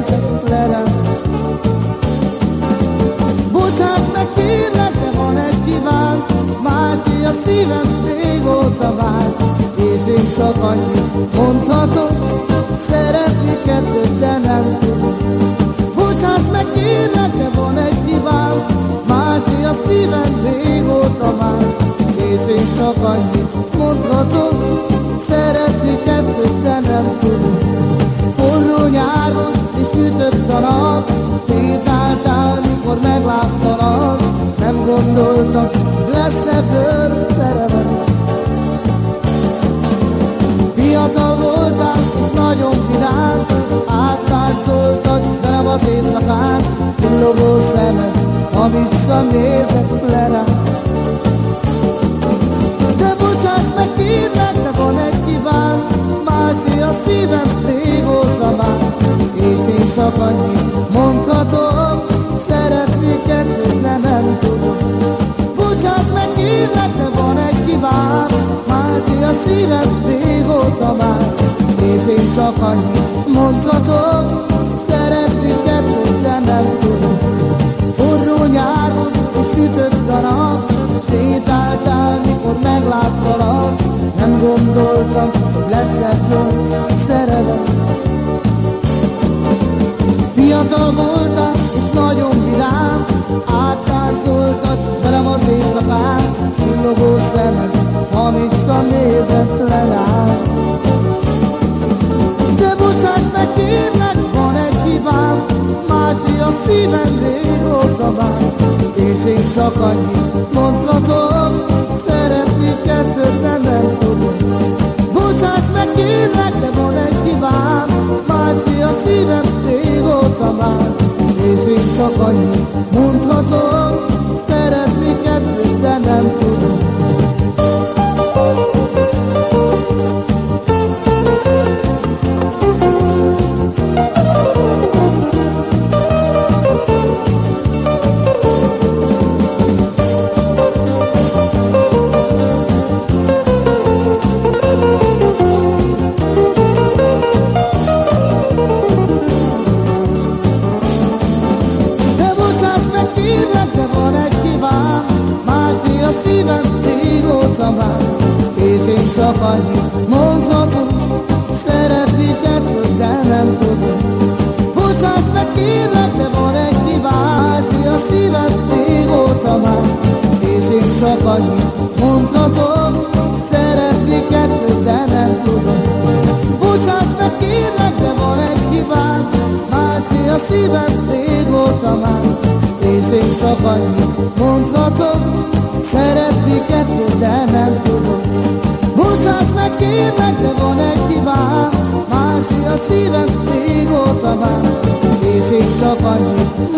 nézek lelem. Bocsáss de van egy kíván, másé a szívem régóta vár. És én csak annyit mondhatok, szeretni kettőt se de van egy kíván, másé a szívem régóta vár. És én csak annyit mondhatok, szeretni kettőt se nem tudunk. Forró nyáron sütött a nap, sétáltál, mikor megláttalak, nem gondoltam, lesz ebből szerelem. Fiatal voltál, és nagyon vidám, áttáncoltad velem az éjszakán, csillogó szemed, ha visszanézek le. Másé a szívem régóta már, és én csak annyit mondhatom, szeretni kettőt, de nem tudom. Forró nyáron és sütött a nap, sétáltál, mikor megláttalak, nem gondoltam, hogy lesz ebből meg, kérlek, van egy hibám, másé a szívem régóta vár, és én csak annyit mondhatom, szeretni kettőt, de nem tudom. Bocsáss meg, kérlek, de van egy hibám, másé a szívem régóta vár, és én csak annyit mondhatom, annyit mondhatom, szeretni kettőt, de nem tudom. Bocsáss meg, kérlek, de van egy hibám, másé a szívem régóta már, és én csak annyit mondhatom, szeretni kettőt, de nem tudom. Bocsáss meg, kérlek, de van egy hibám, másé a szívem régóta már, és én csak annyit mondhatom, szeretni kettőt, de nem tudom. De van egy hibám, másé a szívem régóta már, és én csak annyit